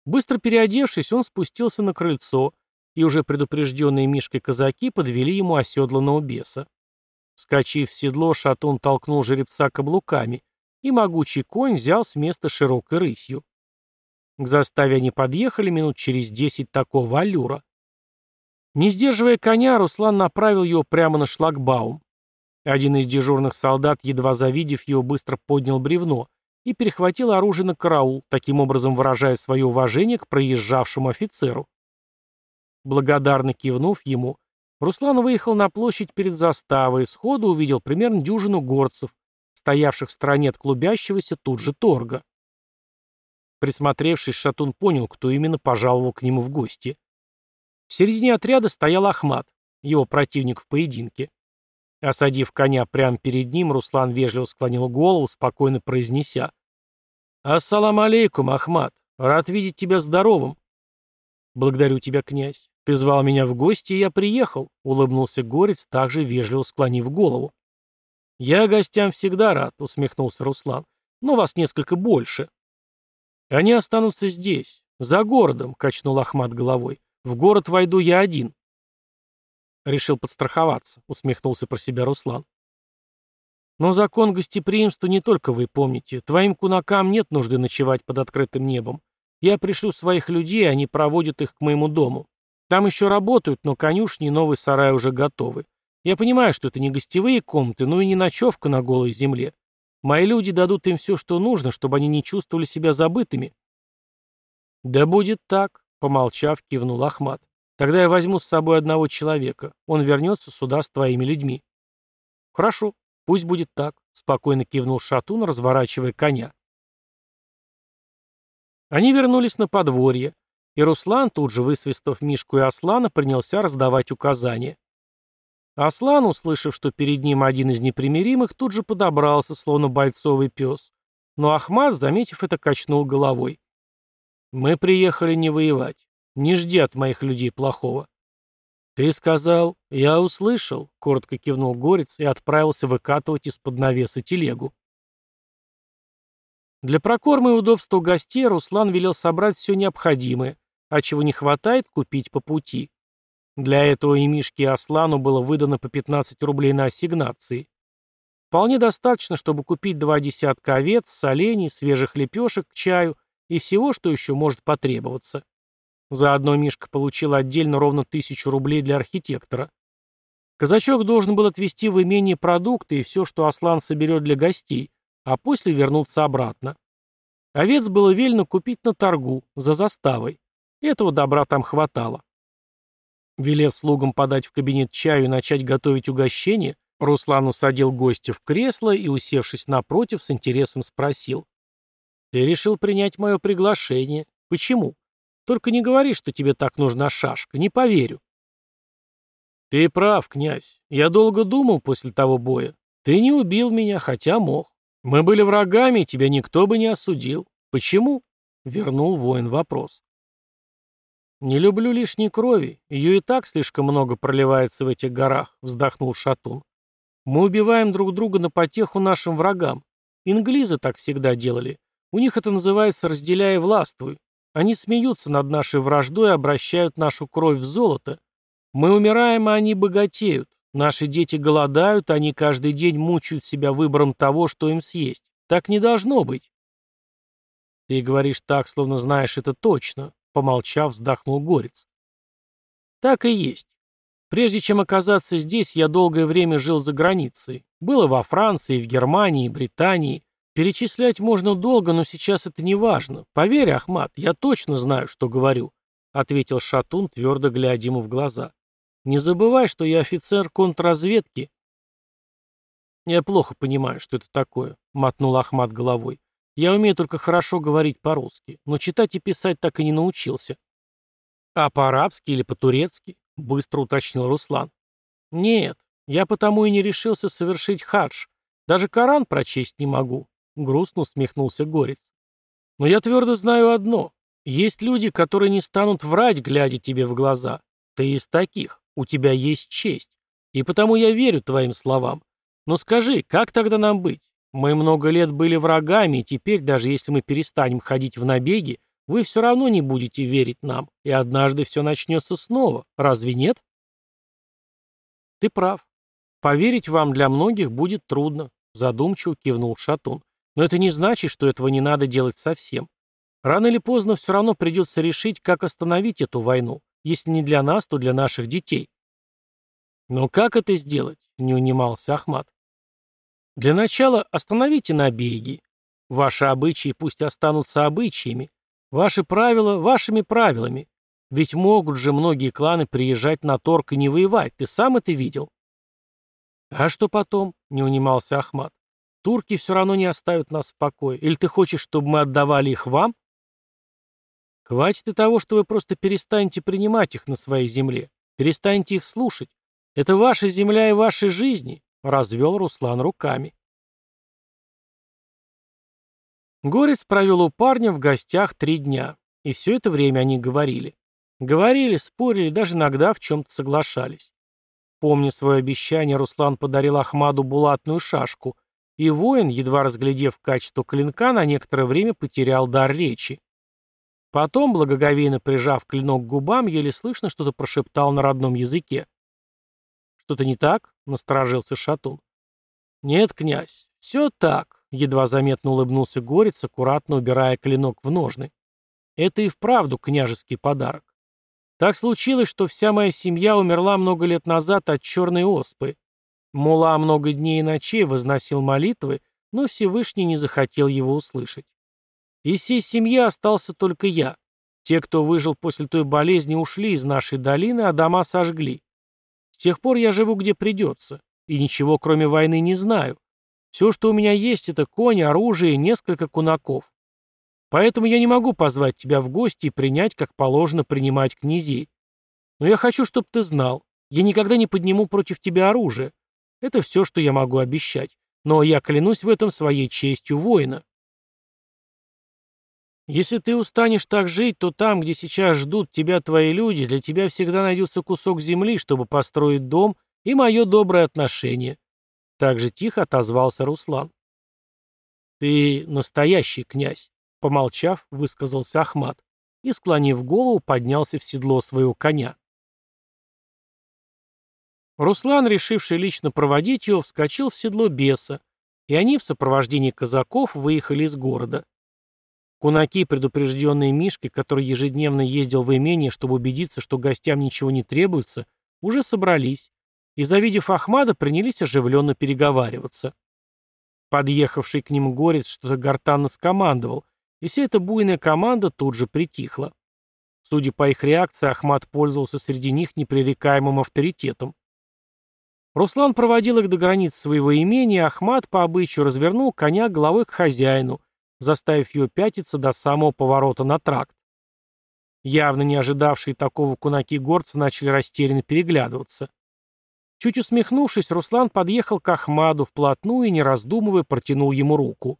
Speaker 1: Быстро переодевшись, он спустился на крыльцо, и уже предупрежденные Мишкой казаки подвели ему оседланного беса. Скочив в седло, Шатун толкнул жеребца каблуками, и могучий конь взял с места широкой рысью. К заставе они подъехали минут через десять такого аллюра. Не сдерживая коня, Руслан направил его прямо на шлагбаум. Один из дежурных солдат, едва завидев его, быстро поднял бревно и перехватил оружие на караул, таким образом выражая свое уважение к проезжавшему офицеру. Благодарно кивнув ему, Руслан выехал на площадь перед заставой и сходу увидел примерно дюжину горцев, стоявших в стороне от клубящегося тут же торга. Присмотревшись, Шатун понял, кто именно пожаловал к нему в гости. В середине отряда стоял Ахмат, его противник в поединке. Осадив коня прямо перед ним, Руслан вежливо склонил голову, спокойно произнеся. «Ассалам алейкум, Ахмат. Рад видеть тебя здоровым». «Благодарю тебя, князь. Ты звал меня в гости, и я приехал», — улыбнулся Горец, также вежливо склонив голову. «Я гостям всегда рад», — усмехнулся Руслан. «Но вас несколько больше». «Они останутся здесь, за городом», — качнул Ахмат головой. «В город войду я один». Решил подстраховаться, усмехнулся про себя Руслан. Но закон гостеприимства не только вы помните. Твоим кунакам нет нужды ночевать под открытым небом. Я пришлю своих людей, они проводят их к моему дому. Там еще работают, но конюшни и новый сарай уже готовы. Я понимаю, что это не гостевые комнаты, но и не ночевка на голой земле. Мои люди дадут им все, что нужно, чтобы они не чувствовали себя забытыми». «Да будет так», — помолчав, кивнул Ахмат. «Тогда я возьму с собой одного человека. Он вернется сюда с твоими людьми». «Хорошо, пусть будет так», — спокойно кивнул Шатун, разворачивая коня. Они вернулись на подворье, и Руслан, тут же высвистав Мишку и Аслана, принялся раздавать указания. Аслан, услышав, что перед ним один из непримиримых, тут же подобрался, словно бойцовый пес. Но Ахмат, заметив это, качнул головой. «Мы приехали не воевать. Не жди от моих людей плохого». «Ты сказал, я услышал», — коротко кивнул Горец и отправился выкатывать из-под навеса телегу. Для прокорма и удобства гостей Руслан велел собрать все необходимое, а чего не хватает, купить по пути. Для этого и Мишке и Аслану было выдано по 15 рублей на ассигнации. Вполне достаточно, чтобы купить два десятка овец, солений, свежих лепешек чаю и всего, что еще может потребоваться. Заодно Мишка получил отдельно ровно тысячу рублей для архитектора. Казачок должен был отвезти в имение продукты и все, что Аслан соберет для гостей, а после вернуться обратно. Овец было велено купить на торгу, за заставой. Этого добра там хватало. Велев слугам подать в кабинет чаю и начать готовить угощение, Руслан усадил гостя в кресло и, усевшись напротив, с интересом спросил. «Ты решил принять мое приглашение. Почему? Только не говори, что тебе так нужна шашка. Не поверю». «Ты прав, князь. Я долго думал после того боя. Ты не убил меня, хотя мог. Мы были врагами, тебя никто бы не осудил. Почему?» — вернул воин вопрос. «Не люблю лишней крови. Ее и так слишком много проливается в этих горах», — вздохнул Шатун. «Мы убиваем друг друга на потеху нашим врагам. Инглизы так всегда делали. У них это называется «разделяй и властвуй». Они смеются над нашей враждой и обращают нашу кровь в золото. Мы умираем, а они богатеют. Наши дети голодают, а они каждый день мучают себя выбором того, что им съесть. Так не должно быть. Ты говоришь так, словно знаешь это точно. Помолчав, вздохнул Горец. Так и есть. Прежде чем оказаться здесь, я долгое время жил за границей. Было во Франции, в Германии, Британии. Перечислять можно долго, но сейчас это не важно. Поверь, Ахмат, я точно знаю, что говорю, ответил Шатун, твердо глядя ему в глаза. Не забывай, что я офицер контрразведки. Я плохо понимаю, что это такое, мотнул Ахмат головой. Я умею только хорошо говорить по-русски, но читать и писать так и не научился. А по-арабски или по-турецки? Быстро уточнил Руслан. Нет, я потому и не решился совершить хадж. Даже Коран прочесть не могу. Грустно усмехнулся Горец. Но я твердо знаю одно. Есть люди, которые не станут врать, глядя тебе в глаза. Ты из таких. У тебя есть честь. И потому я верю твоим словам. Но скажи, как тогда нам быть? Мы много лет были врагами, и теперь, даже если мы перестанем ходить в набеги, вы все равно не будете верить нам, и однажды все начнется снова. Разве нет? Ты прав. Поверить вам для многих будет трудно, задумчиво кивнул Шатун. Но это не значит, что этого не надо делать совсем. Рано или поздно все равно придется решить, как остановить эту войну. Если не для нас, то для наших детей. Но как это сделать? Не унимался Ахмат. Для начала остановите набеги. Ваши обычаи пусть останутся обычаями. Ваши правила – вашими правилами. Ведь могут же многие кланы приезжать на торг и не воевать. Ты сам это видел? А что потом? Не унимался Ахмат. Турки все равно не оставят нас в покое. Или ты хочешь, чтобы мы отдавали их вам? Хватит и того, что вы просто перестанете принимать их на своей земле. Перестанете их слушать. Это ваша земля и ваши жизни. Развел Руслан руками. Горец провел у парня в гостях три дня, и все это время они говорили. Говорили, спорили, даже иногда в чем-то соглашались. Помня свое обещание, Руслан подарил Ахмаду булатную шашку, и воин, едва разглядев качество клинка, на некоторое время потерял дар речи. Потом, благоговейно прижав клинок к губам, еле слышно что-то прошептал на родном языке. «Что-то не так?» — насторожился Шатун. «Нет, князь, все так», — едва заметно улыбнулся Горец, аккуратно убирая клинок в ножны. «Это и вправду княжеский подарок. Так случилось, что вся моя семья умерла много лет назад от черной оспы. Мула много дней и ночей возносил молитвы, но Всевышний не захотел его услышать. Из всей семьи остался только я. Те, кто выжил после той болезни, ушли из нашей долины, а дома сожгли. С тех пор я живу где придется, и ничего кроме войны не знаю. Все, что у меня есть, это конь, оружие и несколько кунаков. Поэтому я не могу позвать тебя в гости и принять, как положено принимать князей. Но я хочу, чтобы ты знал, я никогда не подниму против тебя оружие. Это все, что я могу обещать. Но я клянусь в этом своей честью воина. Если ты устанешь так жить, то там, где сейчас ждут тебя твои люди, для тебя всегда найдется кусок земли, чтобы построить дом и мое доброе отношение. Так же тихо отозвался Руслан. Ты настоящий князь. Помолчав, высказался Ахмат и, склонив голову, поднялся в седло своего коня. Руслан, решивший лично проводить его, вскочил в седло беса, и они в сопровождении казаков выехали из города. Кунаки, предупрежденные Мишкой, который ежедневно ездил в имение, чтобы убедиться, что гостям ничего не требуется, уже собрались, и, завидев Ахмада, принялись оживленно переговариваться. Подъехавший к ним горец что-то гортанно скомандовал, и вся эта буйная команда тут же притихла. Судя по их реакции, Ахмад пользовался среди них непререкаемым авторитетом. Руслан проводил их до границ своего имения, Ахмад по обычаю развернул коня головой к хозяину, заставив ее пятиться до самого поворота на тракт. Явно не ожидавшие такого кунаки горцы начали растерянно переглядываться. Чуть усмехнувшись, Руслан подъехал к Ахмаду вплотную и, не раздумывая, протянул ему руку.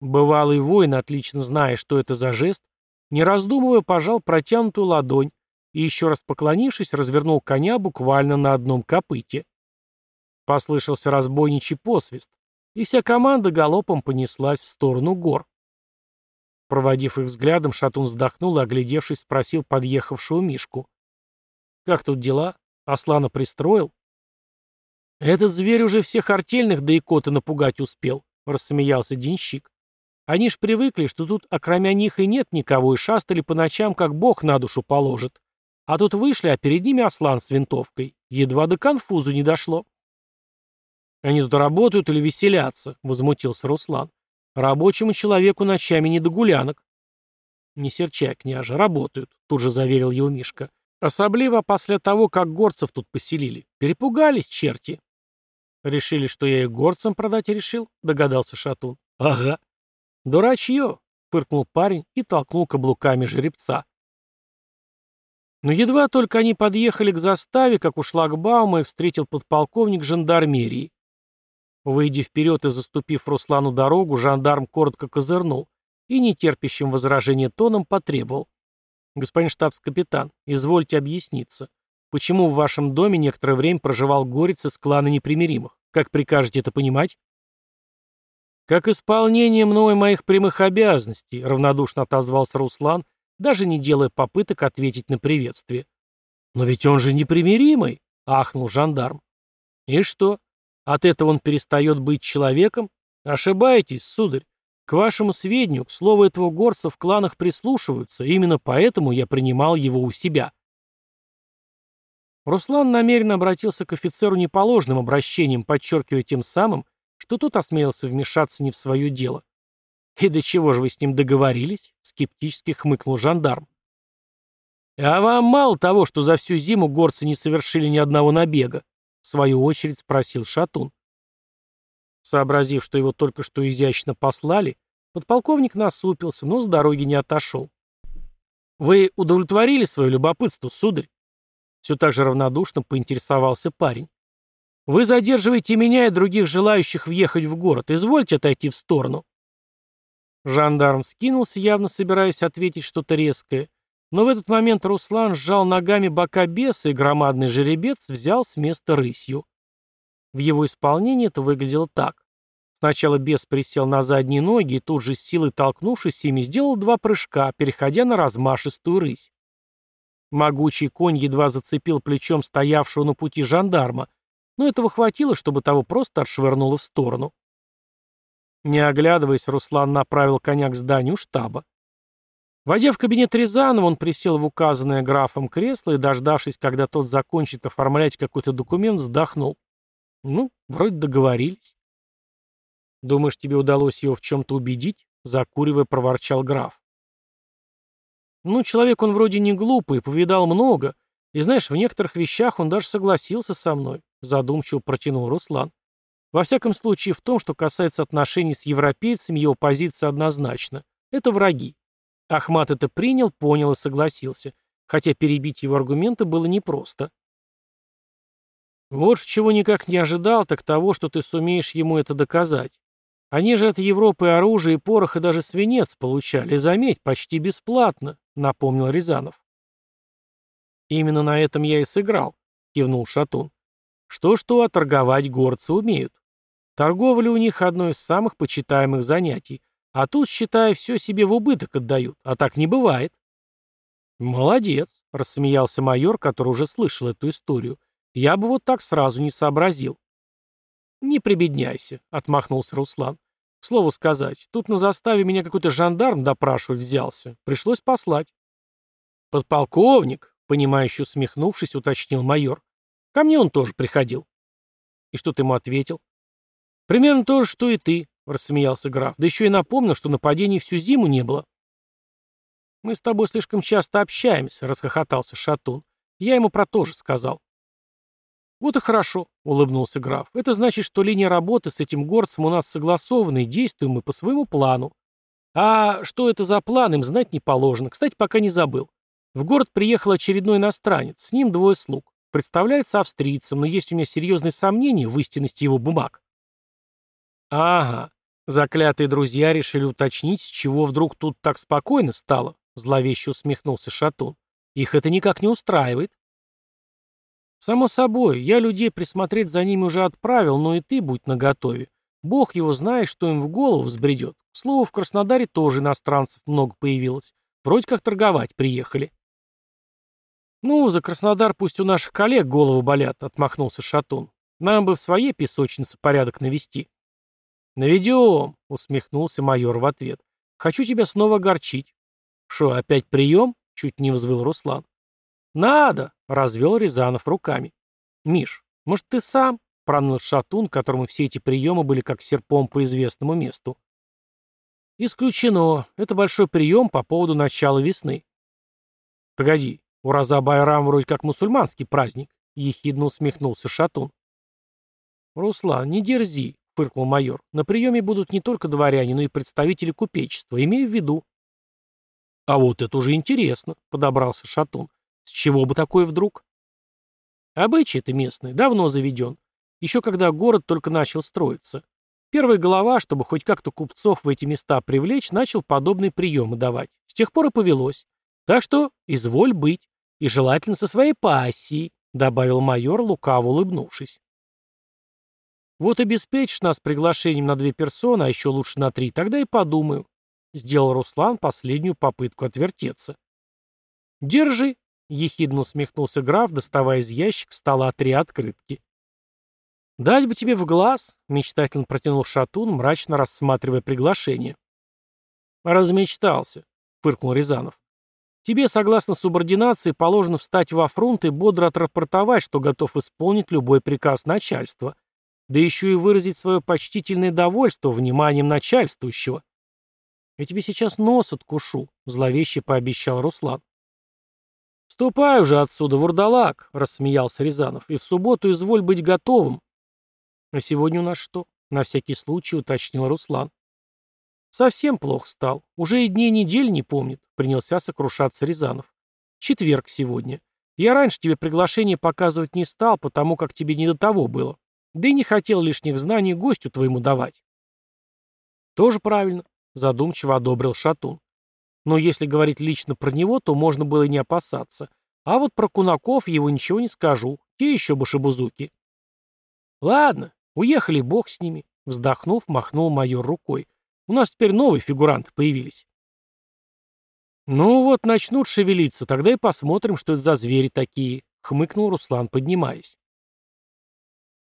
Speaker 1: Бывалый воин, отлично зная, что это за жест, не раздумывая, пожал протянутую ладонь и, еще раз поклонившись, развернул коня буквально на одном копыте. Послышался разбойничий посвист, и вся команда галопом понеслась в сторону гор. Проводив их взглядом, Шатун вздохнул и, оглядевшись, спросил подъехавшего Мишку. «Как тут дела? Аслана пристроил?» «Этот зверь уже всех артельных да и коты напугать успел», — рассмеялся денщик. Они ж привыкли, что тут окромя них и нет никого, и шастали по ночам, как бог на душу положит. А тут вышли, а перед ними Аслан с винтовкой. Едва до конфузу не дошло. «Они тут работают или веселятся?» — возмутился Руслан. «Рабочему человеку ночами не до гулянок». «Не серчай, княже, работают», — тут же заверил его Мишка. «Особливо после того, как горцев тут поселили. Перепугались черти». «Решили, что я их горцам продать решил?» — догадался Шатун. «Ага. «Дурачье!» — фыркнул парень и толкнул каблуками жеребца. Но едва только они подъехали к заставе, как у шлагбаума, и встретил подполковник жандармерии. Выйдя вперед и заступив Руслану дорогу, жандарм коротко козырнул и, нетерпящим возражения тоном, потребовал. «Господин штабс-капитан, извольте объясниться, почему в вашем доме некоторое время проживал горец из клана непримиримых? Как прикажете это понимать?» «Как исполнение мной моих прямых обязанностей», — равнодушно отозвался Руслан, даже не делая попыток ответить на приветствие. «Но ведь он же непримиримый», — ахнул жандарм. «И что? От этого он перестает быть человеком? Ошибаетесь, сударь. К вашему сведению, к слову этого горца в кланах прислушиваются, именно поэтому я принимал его у себя». Руслан намеренно обратился к офицеру неположным обращением, подчеркивая тем самым, что тот осмелился вмешаться не в свое дело. «И до чего же вы с ним договорились?» — скептически хмыкнул жандарм. «А вам мало того, что за всю зиму горцы не совершили ни одного набега?» — в свою очередь спросил Шатун. Сообразив, что его только что изящно послали, подполковник насупился, но с дороги не отошел. «Вы удовлетворили свое любопытство, сударь?» Все так же равнодушно поинтересовался парень. Вы задерживаете меня и других желающих въехать в город. Извольте отойти в сторону. Жандарм скинулся, явно собираясь ответить что-то резкое. Но в этот момент Руслан сжал ногами бока беса, и громадный жеребец взял с места рысью. В его исполнении это выглядело так. Сначала бес присел на задние ноги и тут же с силой толкнувшись ими сделал два прыжка, переходя на размашистую рысь. Могучий конь едва зацепил плечом стоявшего на пути жандарма, но этого хватило, чтобы того просто отшвырнуло в сторону. Не оглядываясь, Руслан направил коня к зданию штаба. Войдя в кабинет Рязанова, он присел в указанное графом кресло и, дождавшись, когда тот закончит оформлять какой-то документ, вздохнул. Ну, вроде договорились. Думаешь, тебе удалось его в чем-то убедить? Закуривая, проворчал граф. Ну, человек он вроде не глупый, повидал много. И знаешь, в некоторых вещах он даже согласился со мной, задумчиво протянул Руслан. Во всяком случае, в том, что касается отношений с европейцами, его позиция однозначна. Это враги. Ахмат это принял, понял и согласился, хотя перебить его аргументы было непросто. Вот чего никак не ожидал, так того, что ты сумеешь ему это доказать. Они же от Европы оружие, порох и даже свинец получали, заметь, почти бесплатно, напомнил Рязанов. Именно на этом я и сыграл, кивнул Шатун. Что-что, а торговать горцы умеют. Торговля у них одно из самых почитаемых занятий, а тут, считай, все себе в убыток отдают, а так не бывает. «Молодец», — рассмеялся майор, который уже слышал эту историю. «Я бы вот так сразу не сообразил». «Не прибедняйся», — отмахнулся Руслан. «К слову сказать, тут на заставе меня какой-то жандарм допрашивать взялся. Пришлось послать». «Подполковник», — понимающе усмехнувшись, уточнил майор. «Ко мне он тоже приходил». «И что ты ему ответил?» «Примерно то же, что и ты», — рассмеялся граф. «Да еще и напомнил, что нападений всю зиму не было». «Мы с тобой слишком часто общаемся», — расхохотался Шатун. «Я ему про то же сказал». «Вот и хорошо», — улыбнулся граф. «Это значит, что линия работы с этим горцем у нас согласована, и действуем мы по своему плану. А что это за план, им знать не положено. Кстати, пока не забыл. В город приехал очередной иностранец, с ним двое слуг. Представляется австрийцем, но есть у меня серьезные сомнения в истинности его бумаг. «Ага. Заклятые друзья решили уточнить, с чего вдруг тут так спокойно стало», — зловеще усмехнулся Шатун. «Их это никак не устраивает». «Само собой, я людей присмотреть за ними уже отправил, но и ты будь наготове. Бог его знает, что им в голову взбредет. К слову, в Краснодаре тоже иностранцев много появилось. Вроде как торговать приехали». «Ну, за Краснодар пусть у наших коллег головы болят», — отмахнулся Шатун. «Нам бы в своей песочнице порядок навести». «Наведем», — усмехнулся майор в ответ. «Хочу тебя снова огорчить». «Шо, опять прием?» — чуть не взвыл Руслан. «Надо!» — развел Рязанов руками. «Миш, может, ты сам?» — проныл Шатун, которому все эти приемы были как серпом по известному месту. «Исключено. Это большой прием по поводу начала весны». «Погоди, у Раза Байрам вроде как мусульманский праздник», — ехидно усмехнулся Шатун. «Руслан, не дерзи», — фыркнул майор. «На приеме будут не только дворяне, но и представители купечества. Имею в виду». «А вот это уже интересно», — подобрался Шатун. «С чего бы такое вдруг?» «Обычай это местный, давно заведен. Еще когда город только начал строиться. Первая голова, чтобы хоть как-то купцов в эти места привлечь, начал подобные приемы давать. С тех пор и повелось. Так что изволь быть. И желательно со своей пассией», — добавил майор, лукаво улыбнувшись. Вот обеспечишь нас приглашением на две персоны, а еще лучше на три, тогда и подумаю. Сделал Руслан последнюю попытку отвертеться. Держи, ехидно усмехнулся граф, доставая из ящика стола три открытки. «Дать бы тебе в глаз», — мечтательно протянул Шатун, мрачно рассматривая приглашение. «Размечтался», — фыркнул Рязанов. «Тебе, согласно субординации, положено встать во фронт и бодро отрапортовать, что готов исполнить любой приказ начальства да еще и выразить свое почтительное довольство вниманием начальствующего. «Я тебе сейчас нос откушу», — зловеще пообещал Руслан. «Ступай уже отсюда, вурдалак», — рассмеялся Рязанов, — «и в субботу изволь быть готовым». «А сегодня у нас что?» — на всякий случай уточнил Руслан. «Совсем плохо стал. Уже и дней недель не помнит», — принялся сокрушаться Рязанов. «Четверг сегодня. Я раньше тебе приглашение показывать не стал, потому как тебе не до того было. Да и не хотел лишних знаний гостю твоему давать. Тоже правильно, задумчиво одобрил Шатун. Но если говорить лично про него, то можно было и не опасаться. А вот про кунаков его ничего не скажу. Те еще башебузуки. Ладно, уехали, бог с ними. Вздохнув, махнул майор рукой. У нас теперь новые фигуранты появились. «Ну вот, начнут шевелиться, тогда и посмотрим, что это за звери такие», — хмыкнул Руслан, поднимаясь.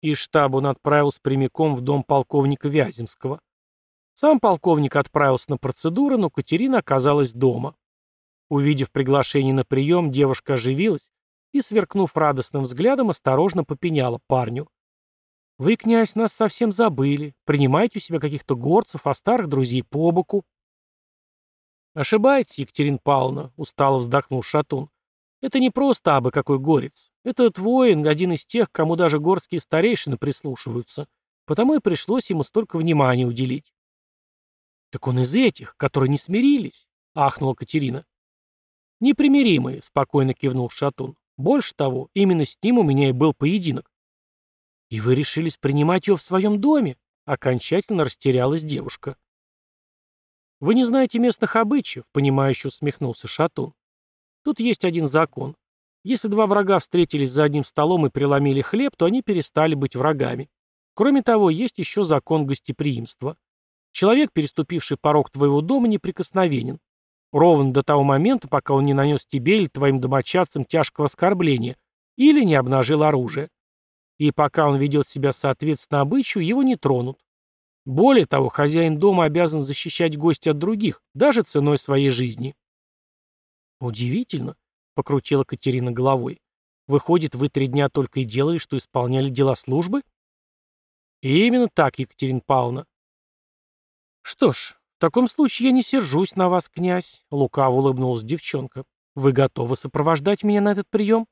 Speaker 1: Из штаба он отправился прямиком в дом полковника Вяземского. Сам полковник отправился на процедуры, но Катерина оказалась дома. Увидев приглашение на прием, девушка оживилась и, сверкнув радостным взглядом, осторожно попеняла парню. Вы, князь, нас совсем забыли. Принимаете у себя каких-то горцев, а старых друзей по боку. Ошибаетесь, Екатерина Павловна, устало вздохнул Шатун. Это не просто абы какой горец. Этот воин один из тех, кому даже горские старейшины прислушиваются. Потому и пришлось ему столько внимания уделить. Так он из этих, которые не смирились, ахнула Катерина. Непримиримые, спокойно кивнул Шатун. Больше того, именно с ним у меня и был поединок. И вы решились принимать ее в своем доме? Окончательно растерялась девушка. «Вы не знаете местных обычаев», — понимающе усмехнулся Шатун. «Тут есть один закон. Если два врага встретились за одним столом и преломили хлеб, то они перестали быть врагами. Кроме того, есть еще закон гостеприимства. Человек, переступивший порог твоего дома, неприкосновенен. Ровно до того момента, пока он не нанес тебе или твоим домочадцам тяжкого оскорбления или не обнажил оружие. И пока он ведет себя соответственно обычаю, его не тронут. Более того, хозяин дома обязан защищать гостя от других, даже ценой своей жизни. Удивительно, покрутила Катерина головой. Выходит, вы три дня только и делали, что исполняли дела службы? И именно так, Екатерина Павловна. Что ж, в таком случае я не сержусь на вас, князь, лукаво улыбнулась девчонка. Вы готовы сопровождать меня на этот прием?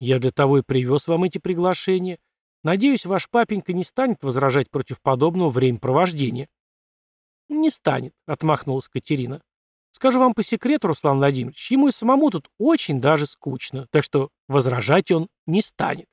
Speaker 1: Я для того и привез вам эти приглашения, Надеюсь, ваш папенька не станет возражать против подобного времяпровождения. Не станет, отмахнулась Катерина. Скажу вам по секрету, Руслан Владимирович, ему и самому тут очень даже скучно, так что возражать он не станет.